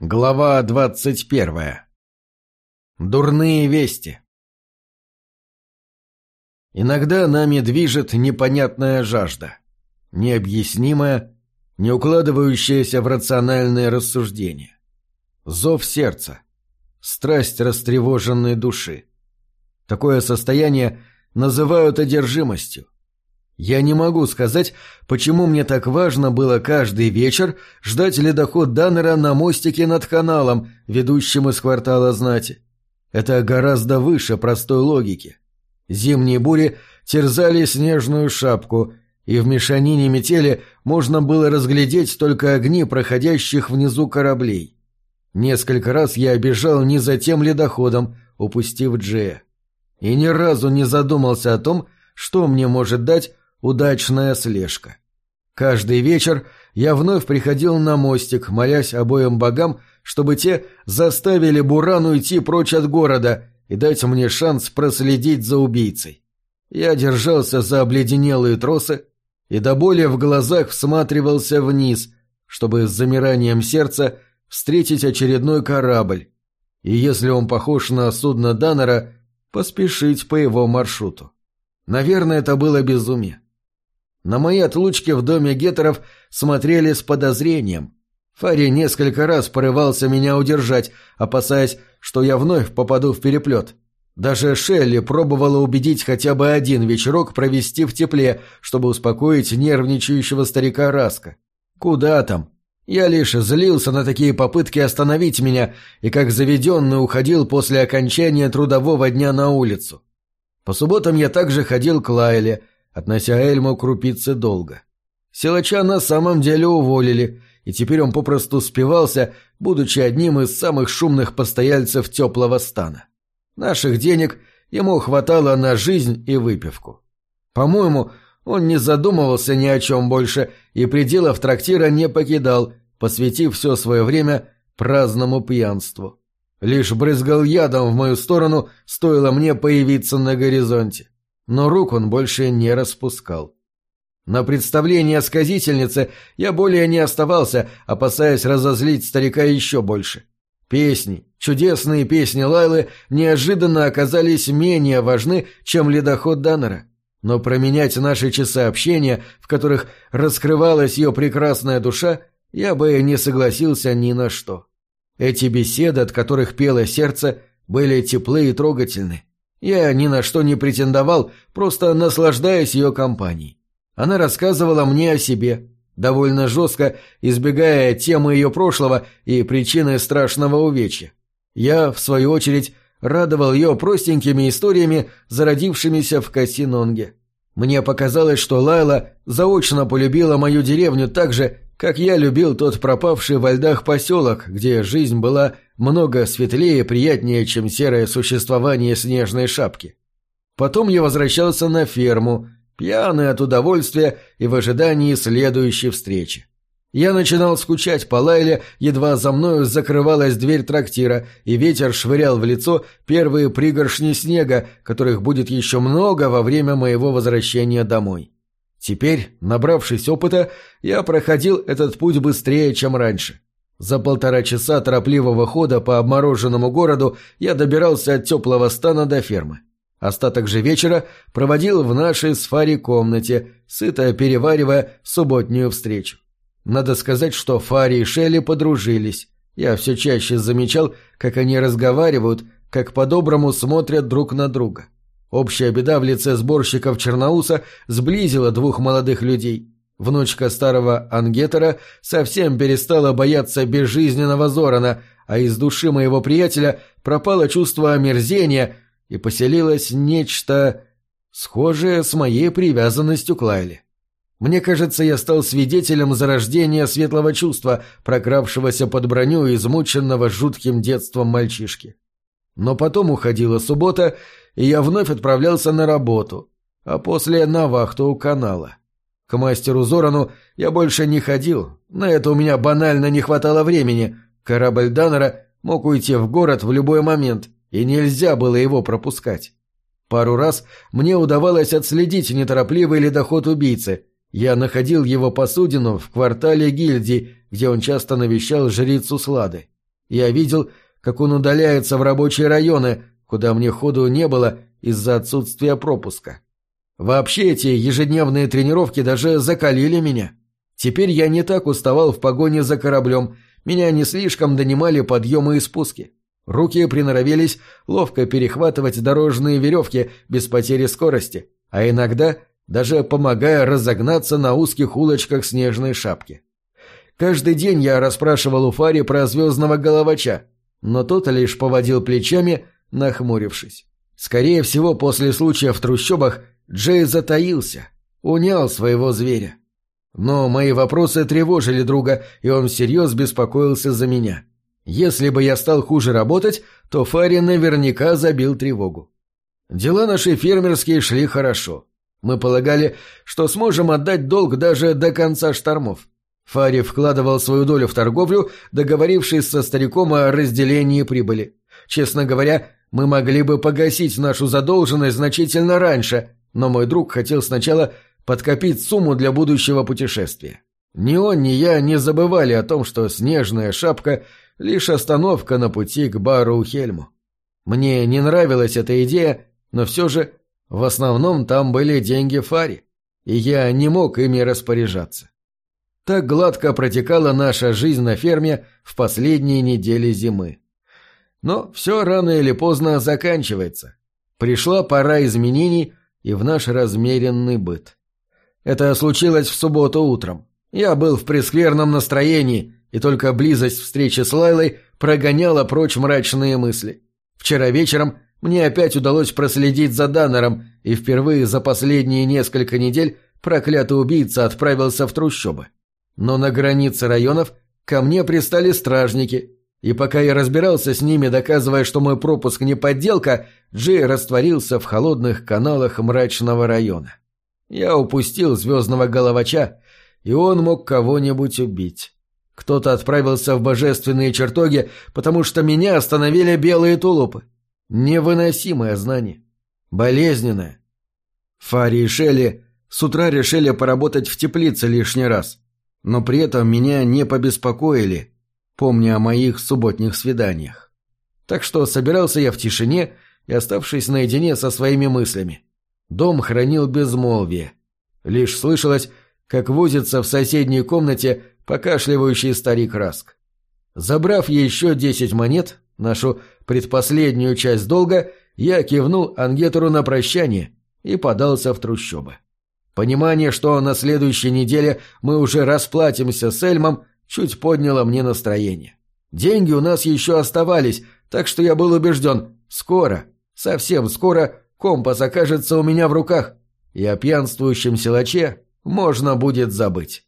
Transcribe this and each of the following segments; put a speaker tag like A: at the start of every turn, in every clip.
A: Глава двадцать первая. Дурные вести. Иногда нами движет непонятная жажда, необъяснимая, не укладывающаяся в рациональные рассуждения. Зов сердца, страсть растревоженной души. Такое состояние называют одержимостью. Я не могу сказать, почему мне так важно было каждый вечер ждать ледоход Даннера на мостике над каналом, ведущим из квартала знати. Это гораздо выше простой логики. Зимние бури терзали снежную шапку, и в мешанине метели можно было разглядеть только огни проходящих внизу кораблей. Несколько раз я обежал не за тем ледоходом, упустив Джея. И ни разу не задумался о том, что мне может дать удачная слежка. Каждый вечер я вновь приходил на мостик, молясь обоим богам, чтобы те заставили Буран уйти прочь от города и дать мне шанс проследить за убийцей. Я держался за обледенелые тросы и до боли в глазах всматривался вниз, чтобы с замиранием сердца встретить очередной корабль, и если он похож на судно Даннера, поспешить по его маршруту. Наверное, это было безумие. На мои отлучки в доме Геттеров смотрели с подозрением. Фари несколько раз порывался меня удержать, опасаясь, что я вновь попаду в переплет. Даже Шелли пробовала убедить хотя бы один вечерок провести в тепле, чтобы успокоить нервничающего старика Раска. Куда там? Я лишь злился на такие попытки остановить меня и как заведенный уходил после окончания трудового дня на улицу. По субботам я также ходил к Лайле – относя Эльму крупицы долго. Силача на самом деле уволили, и теперь он попросту спивался, будучи одним из самых шумных постояльцев теплого стана. Наших денег ему хватало на жизнь и выпивку. По-моему, он не задумывался ни о чем больше и пределов трактира не покидал, посвятив все свое время праздному пьянству. Лишь брызгал ядом в мою сторону, стоило мне появиться на горизонте но рук он больше не распускал. На представление сказительницы я более не оставался, опасаясь разозлить старика еще больше. Песни, чудесные песни Лайлы неожиданно оказались менее важны, чем ледоход Даннера. Но променять наши часы общения, в которых раскрывалась ее прекрасная душа, я бы не согласился ни на что. Эти беседы, от которых пело сердце, были теплы и трогательны. Я ни на что не претендовал, просто наслаждаясь ее компанией. Она рассказывала мне о себе, довольно жестко избегая темы ее прошлого и причины страшного увечья. Я, в свою очередь, радовал ее простенькими историями, зародившимися в Кассинонге. Мне показалось, что Лайла заочно полюбила мою деревню так же, как я любил тот пропавший во льдах поселок, где жизнь была много светлее и приятнее, чем серое существование снежной шапки. Потом я возвращался на ферму, пьяный от удовольствия и в ожидании следующей встречи. Я начинал скучать по Лайле, едва за мною закрывалась дверь трактира, и ветер швырял в лицо первые пригоршни снега, которых будет еще много во время моего возвращения домой. Теперь, набравшись опыта, я проходил этот путь быстрее, чем раньше. За полтора часа торопливого хода по обмороженному городу я добирался от теплого стана до фермы. Остаток же вечера проводил в нашей с Фари комнате, сыто переваривая субботнюю встречу. Надо сказать, что Фари и Шелли подружились. Я все чаще замечал, как они разговаривают, как по-доброму смотрят друг на друга. — Общая беда в лице сборщиков Черноуса сблизила двух молодых людей. Внучка старого Ангетера совсем перестала бояться безжизненного Зорана, а из души моего приятеля пропало чувство омерзения и поселилось нечто схожее с моей привязанностью к Лайле. Мне кажется, я стал свидетелем зарождения светлого чувства, прокравшегося под броню измученного жутким детством мальчишки. Но потом уходила суббота, и я вновь отправлялся на работу, а после на вахту у канала. К мастеру Зорану я больше не ходил, на это у меня банально не хватало времени. Корабль Даннера мог уйти в город в любой момент, и нельзя было его пропускать. Пару раз мне удавалось отследить неторопливый ледоход убийцы. Я находил его посудину в квартале гильдии, где он часто навещал жрицу Слады. Я видел, как он удаляется в рабочие районы, куда мне ходу не было из-за отсутствия пропуска. Вообще эти ежедневные тренировки даже закалили меня. Теперь я не так уставал в погоне за кораблем, меня не слишком донимали подъемы и спуски. Руки приноровились ловко перехватывать дорожные веревки без потери скорости, а иногда даже помогая разогнаться на узких улочках снежной шапки. Каждый день я расспрашивал у Фари про звездного головача, но тот лишь поводил плечами, нахмурившись. Скорее всего, после случая в трущобах Джей затаился, унял своего зверя. Но мои вопросы тревожили друга, и он всерьез беспокоился за меня. Если бы я стал хуже работать, то Фари наверняка забил тревогу. Дела наши фермерские шли хорошо. Мы полагали, что сможем отдать долг даже до конца штормов. Фари вкладывал свою долю в торговлю, договорившись со стариком о разделении прибыли. Честно говоря, мы могли бы погасить нашу задолженность значительно раньше, но мой друг хотел сначала подкопить сумму для будущего путешествия. Ни он, ни я не забывали о том, что снежная шапка — лишь остановка на пути к бару Хельму. Мне не нравилась эта идея, но все же в основном там были деньги Фари, и я не мог ими распоряжаться. Так гладко протекала наша жизнь на ферме в последние недели зимы. Но все рано или поздно заканчивается. Пришла пора изменений и в наш размеренный быт. Это случилось в субботу утром. Я был в прескверном настроении, и только близость встречи с Лайлой прогоняла прочь мрачные мысли. Вчера вечером мне опять удалось проследить за Даннером, и впервые за последние несколько недель проклятый убийца отправился в трущобы. Но на границе районов ко мне пристали стражники, и пока я разбирался с ними, доказывая, что мой пропуск не подделка, Джей растворился в холодных каналах мрачного района. Я упустил звездного головача, и он мог кого-нибудь убить. Кто-то отправился в божественные чертоги, потому что меня остановили белые тулупы. Невыносимое знание. Болезненное. Фари и Шелли с утра решили поработать в теплице лишний раз, но при этом меня не побеспокоили, помня о моих субботних свиданиях. Так что собирался я в тишине и оставшись наедине со своими мыслями. Дом хранил безмолвие. Лишь слышалось, как возится в соседней комнате покашливающий старик Раск. Забрав еще десять монет, нашу предпоследнюю часть долга, я кивнул Ангетору на прощание и подался в трущобы. Понимание, что на следующей неделе мы уже расплатимся с Эльмом, чуть подняло мне настроение. Деньги у нас еще оставались, так что я был убежден, скоро, совсем скоро компас окажется у меня в руках, и о пьянствующем силаче можно будет забыть.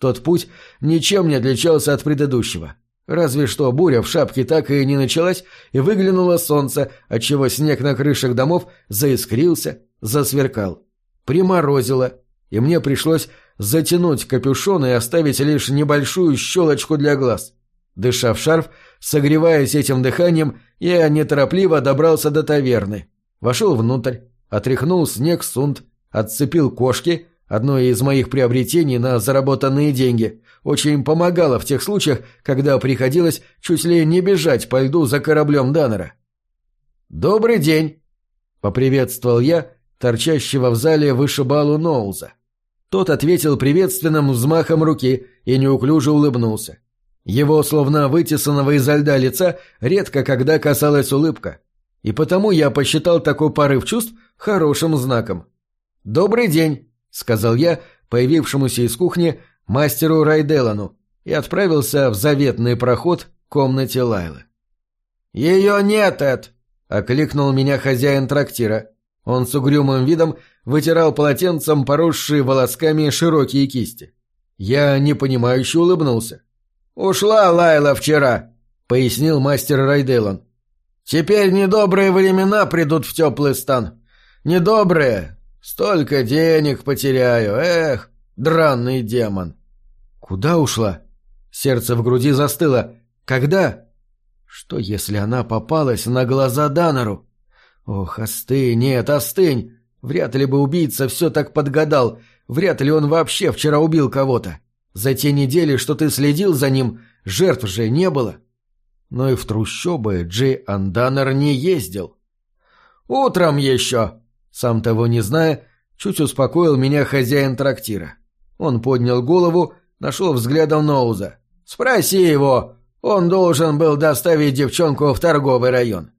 A: Тот путь ничем не отличался от предыдущего. Разве что буря в шапке так и не началась, и выглянуло солнце, отчего снег на крышах домов заискрился, засверкал. Приморозило, и мне пришлось затянуть капюшон и оставить лишь небольшую щелочку для глаз. Дыша в шарф, согреваясь этим дыханием, я неторопливо добрался до таверны. Вошел внутрь, отряхнул снег сунт, отцепил кошки, одно из моих приобретений на заработанные деньги, очень помогало в тех случаях, когда приходилось чуть ли не бежать по льду за кораблем Даннера. «Добрый день!» — поприветствовал я торчащего в зале вышибалу Ноуза. Тот ответил приветственным взмахом руки и неуклюже улыбнулся. Его, словно вытесанного изо льда лица, редко когда касалась улыбка и потому я посчитал такой порыв чувств хорошим знаком. «Добрый день», — сказал я появившемуся из кухни мастеру Райделану и отправился в заветный проход к комнате Лайлы. «Ее нет, Эд!» — окликнул меня хозяин трактира. Он с угрюмым видом вытирал полотенцем поросшие волосками широкие кисти. Я непонимающе улыбнулся. «Ушла Лайла вчера», — пояснил мастер Райделан. Теперь недобрые времена придут в теплый стан. Недобрые. Столько денег потеряю. Эх, дранный демон. Куда ушла? Сердце в груди застыло. Когда? Что, если она попалась на глаза Данору? Ох, остынь, нет, остынь. Вряд ли бы убийца все так подгадал. Вряд ли он вообще вчера убил кого-то. За те недели, что ты следил за ним, жертв же не было. — но и в трущобы Джей Анданер не ездил. «Утром еще!» Сам того не зная, чуть успокоил меня хозяин трактира. Он поднял голову, нашел взглядом Ноуза. «Спроси его, он должен был доставить девчонку в торговый район».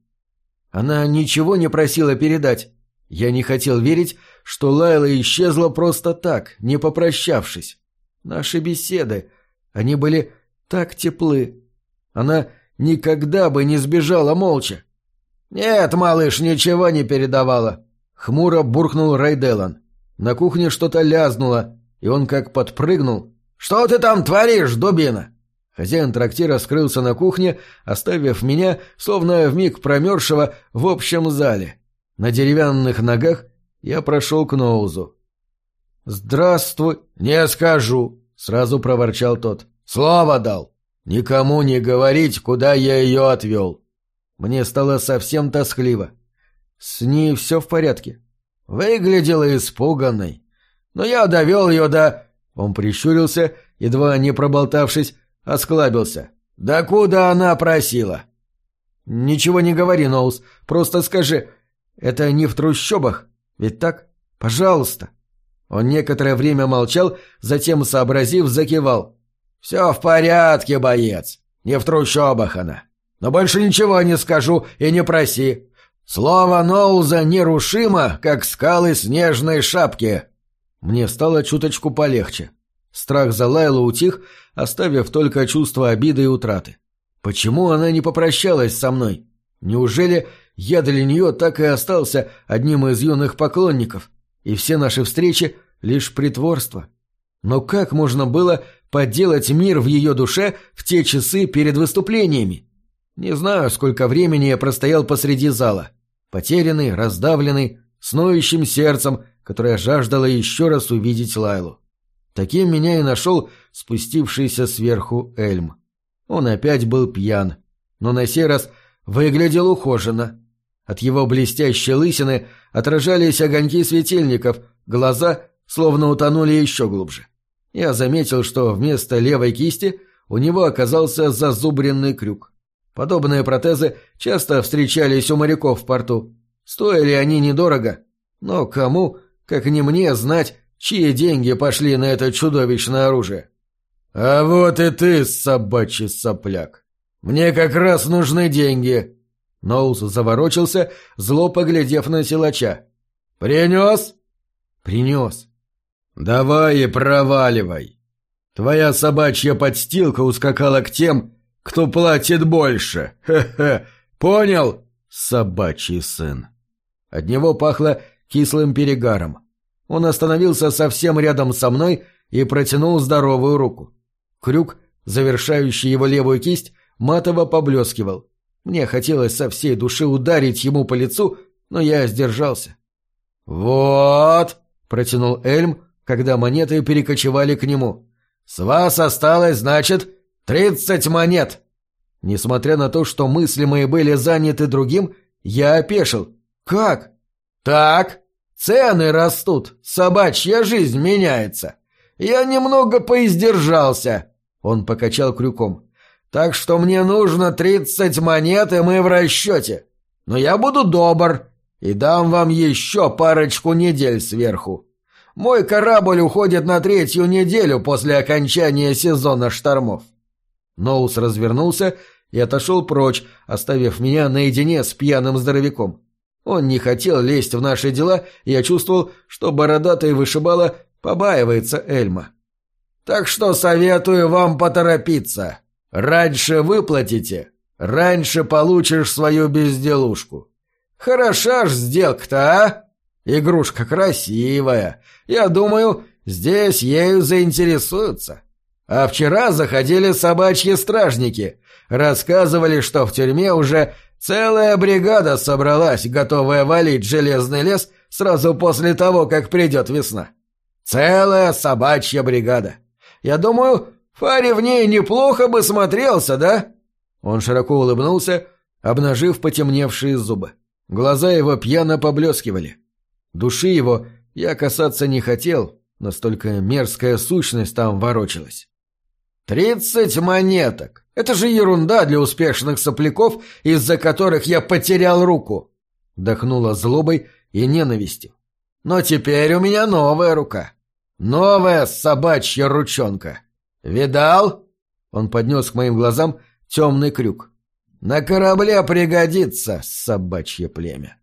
A: Она ничего не просила передать. Я не хотел верить, что Лайла исчезла просто так, не попрощавшись. Наши беседы, они были так теплы. Она никогда бы не сбежала молча. «Нет, малыш, ничего не передавала», — хмуро буркнул Райделан. На кухне что-то лязнуло, и он как подпрыгнул. «Что ты там творишь, дубина?» Хозяин трактира скрылся на кухне, оставив меня, словно вмиг промерзшего, в общем зале. На деревянных ногах я прошел к Ноузу. «Здравствуй!» «Не скажу!» — сразу проворчал тот. «Слово дал! Никому не говорить, куда я ее отвел!» Мне стало совсем тоскливо. С ней все в порядке. Выглядела испуганной. Но я довел ее до... Он прищурился, едва не проболтавшись, Осклабился. «Да куда она просила?» «Ничего не говори, Ноус. Просто скажи, это не в трущобах? Ведь так? Пожалуйста». Он некоторое время молчал, затем, сообразив, закивал. «Все в порядке, боец. Не в трущобах она. Но больше ничего не скажу и не проси. Слово Ноуза нерушимо, как скалы снежной шапки». Мне стало чуточку полегче. Страх за Лайлу утих, оставив только чувство обиды и утраты. Почему она не попрощалась со мной? Неужели я для нее так и остался одним из юных поклонников, и все наши встречи — лишь притворство? Но как можно было подделать мир в ее душе в те часы перед выступлениями? Не знаю, сколько времени я простоял посреди зала. Потерянный, раздавленный, с ноющим сердцем, которое жаждало еще раз увидеть Лайлу. Таким меня и нашел спустившийся сверху Эльм. Он опять был пьян, но на сей раз выглядел ухоженно. От его блестящей лысины отражались огоньки светильников, глаза словно утонули еще глубже. Я заметил, что вместо левой кисти у него оказался зазубренный крюк. Подобные протезы часто встречались у моряков в порту. Стоили они недорого, но кому, как не мне, знать, чьи деньги пошли на это чудовищное оружие. А вот и ты, собачий сопляк. Мне как раз нужны деньги. Ноус заворочился, зло поглядев на силача. Принес? Принес. Давай и проваливай. Твоя собачья подстилка ускакала к тем, кто платит больше. Хе-хе. Понял? Собачий сын. От него пахло кислым перегаром. Он остановился совсем рядом со мной и протянул здоровую руку. Крюк, завершающий его левую кисть, матово поблескивал. Мне хотелось со всей души ударить ему по лицу, но я сдержался. «Вот!» — протянул Эльм, когда монеты перекочевали к нему. «С вас осталось, значит, тридцать монет!» Несмотря на то, что мысли мои были заняты другим, я опешил. «Как?» «Так!» Цены растут, собачья жизнь меняется. Я немного поиздержался. Он покачал крюком. Так что мне нужно тридцать монет, и мы в расчете. Но я буду добр и дам вам еще парочку недель сверху. Мой корабль уходит на третью неделю после окончания сезона штормов. Ноус развернулся и отошел прочь, оставив меня наедине с пьяным здоровяком. Он не хотел лезть в наши дела, и я чувствовал, что бородатый вышибала побаивается Эльма. «Так что советую вам поторопиться. Раньше выплатите, раньше получишь свою безделушку. Хороша ж сделка-то, а? Игрушка красивая. Я думаю, здесь ею заинтересуются. А вчера заходили собачьи стражники. Рассказывали, что в тюрьме уже Целая бригада собралась, готовая валить железный лес сразу после того, как придет весна. Целая собачья бригада. Я думаю, Фари в ней неплохо бы смотрелся, да?» Он широко улыбнулся, обнажив потемневшие зубы. Глаза его пьяно поблескивали. Души его я касаться не хотел, настолько мерзкая сущность там ворочалась. «Тридцать монеток! Это же ерунда для успешных сопляков, из-за которых я потерял руку!» Дохнула злобой и ненавистью. «Но теперь у меня новая рука. Новая собачья ручонка. Видал?» Он поднес к моим глазам темный крюк. «На корабле пригодится собачье племя».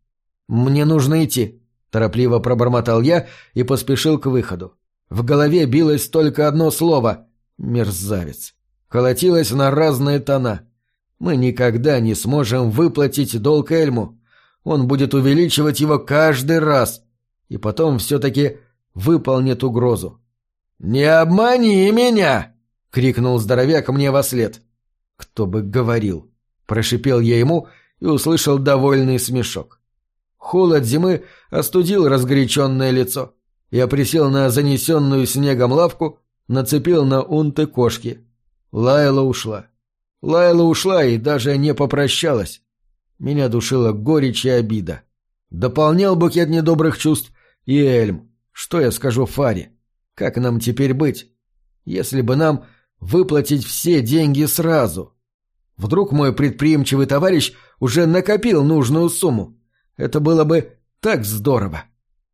A: «Мне нужно идти», — торопливо пробормотал я и поспешил к выходу. В голове билось только одно слово — «мерзавец». Колотилось на разные тона. Мы никогда не сможем выплатить долг Эльму. Он будет увеличивать его каждый раз. И потом все-таки выполнит угрозу. «Не обмани меня!» — крикнул здоровяк мне во след. «Кто бы говорил!» — прошипел я ему и услышал довольный смешок. Холод зимы остудил разгоряченное лицо. Я присел на занесенную снегом лавку, нацепил на унты кошки. Лайла ушла. Лайла ушла и даже не попрощалась. Меня душила горечь и обида. Дополнял букет недобрых чувств и Эльм. Что я скажу Фаре? Как нам теперь быть? Если бы нам выплатить все деньги сразу. Вдруг мой предприимчивый товарищ уже накопил нужную сумму. Это было бы так здорово.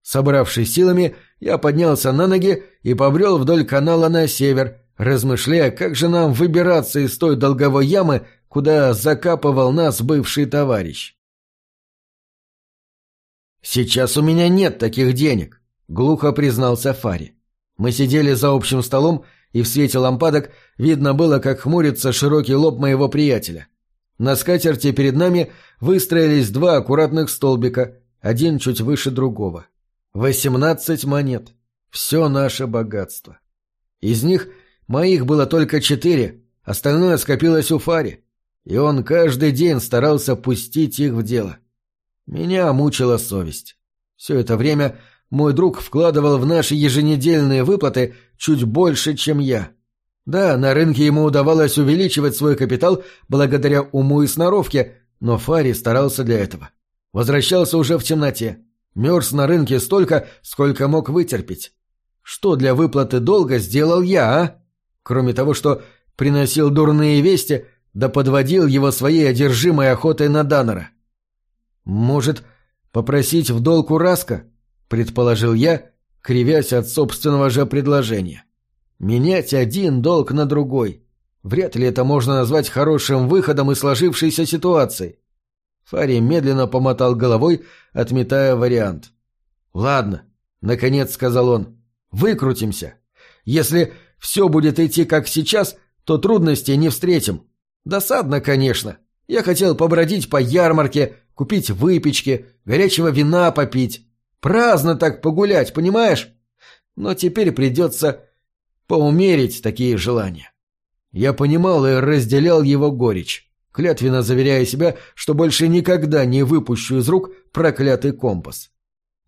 A: Собравшись силами, я поднялся на ноги и побрел вдоль канала на север, размышляя, как же нам выбираться из той долговой ямы, куда закапывал нас бывший товарищ. «Сейчас у меня нет таких денег», — глухо признался Фари. Мы сидели за общим столом, и в свете лампадок видно было, как хмурится широкий лоб моего приятеля. На скатерти перед нами выстроились два аккуратных столбика, один чуть выше другого. Восемнадцать монет. Все наше богатство. Из них моих было только четыре, остальное скопилось у Фари, и он каждый день старался пустить их в дело. Меня мучила совесть. Все это время мой друг вкладывал в наши еженедельные выплаты чуть больше, чем я. Да, на рынке ему удавалось увеличивать свой капитал благодаря уму и сноровке, но Фари старался для этого. Возвращался уже в темноте. Мерз на рынке столько, сколько мог вытерпеть. Что для выплаты долга сделал я, а? Кроме того, что приносил дурные вести, да подводил его своей одержимой охотой на Даннера. «Может, попросить в долг у Раска?» — предположил я, кривясь от собственного же предложения. «Менять один долг на другой. Вряд ли это можно назвать хорошим выходом из сложившейся ситуации. Фари медленно помотал головой, отметая вариант. «Ладно», — наконец сказал он, — «выкрутимся. Если все будет идти как сейчас, то трудностей не встретим. Досадно, конечно. Я хотел побродить по ярмарке, купить выпечки, горячего вина попить. Праздно так погулять, понимаешь? Но теперь придется поумерить такие желания». Я понимал и разделял его горечь клятвенно заверяя себя, что больше никогда не выпущу из рук проклятый компас.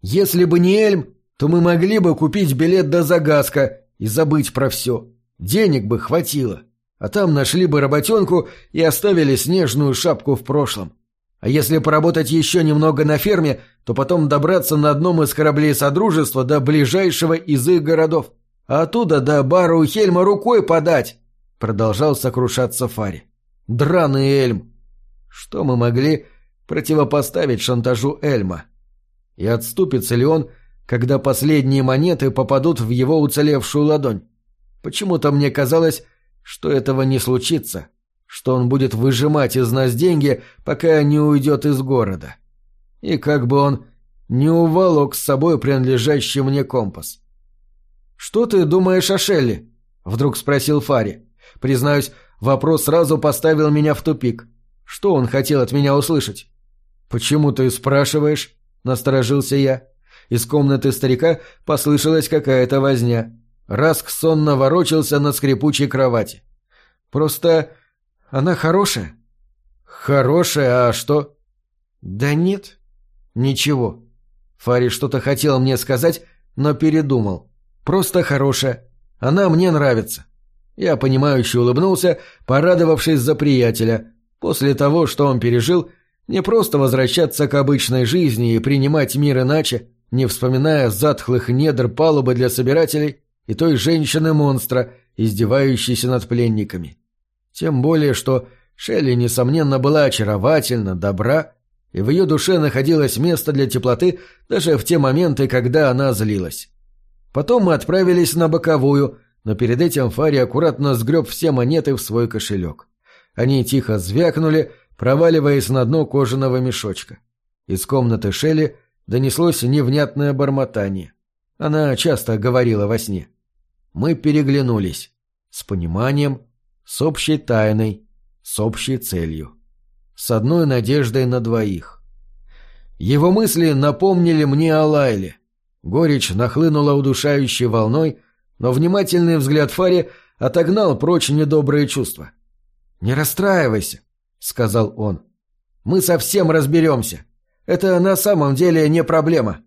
A: Если бы не Эльм, то мы могли бы купить билет до Загаска и забыть про все. Денег бы хватило. А там нашли бы работенку и оставили снежную шапку в прошлом. А если поработать еще немного на ферме, то потом добраться на одном из кораблей Содружества до ближайшего из их городов. А оттуда до Бару Хельма рукой подать, продолжал сокрушаться Фари. Драный Эльм! Что мы могли противопоставить шантажу Эльма? И отступится ли он, когда последние монеты попадут в его уцелевшую ладонь? Почему-то мне казалось, что этого не случится, что он будет выжимать из нас деньги, пока не уйдет из города. И как бы он не уволок с собой принадлежащий мне компас. «Что ты думаешь о Шелли?» — вдруг спросил Фари. Признаюсь, Вопрос сразу поставил меня в тупик. Что он хотел от меня услышать? «Почему ты спрашиваешь?» — насторожился я. Из комнаты старика послышалась какая-то возня. Раск сонно ворочался на скрипучей кровати. «Просто она хорошая». «Хорошая, а что?» «Да нет. Ничего». Фари что-то хотел мне сказать, но передумал. «Просто хорошая. Она мне нравится. Я понимающе улыбнулся, порадовавшись за приятеля. После того, что он пережил, не просто возвращаться к обычной жизни и принимать мир иначе, не вспоминая затхлых недр палубы для собирателей и той женщины-монстра, издевающийся над пленниками. Тем более, что Шелли, несомненно, была очаровательна, добра, и в ее душе находилось место для теплоты даже в те моменты, когда она злилась. Потом мы отправились на боковую, но перед этим Фари аккуратно сгреб все монеты в свой кошелек. Они тихо звякнули, проваливаясь на дно кожаного мешочка. Из комнаты Шелли донеслось невнятное бормотание. Она часто говорила во сне. Мы переглянулись. С пониманием, с общей тайной, с общей целью. С одной надеждой на двоих. Его мысли напомнили мне о Лайле. Горечь нахлынула удушающей волной, но внимательный взгляд Фари отогнал прочь недобрые чувства. «Не расстраивайся», — сказал он. «Мы совсем разберемся. Это на самом деле не проблема.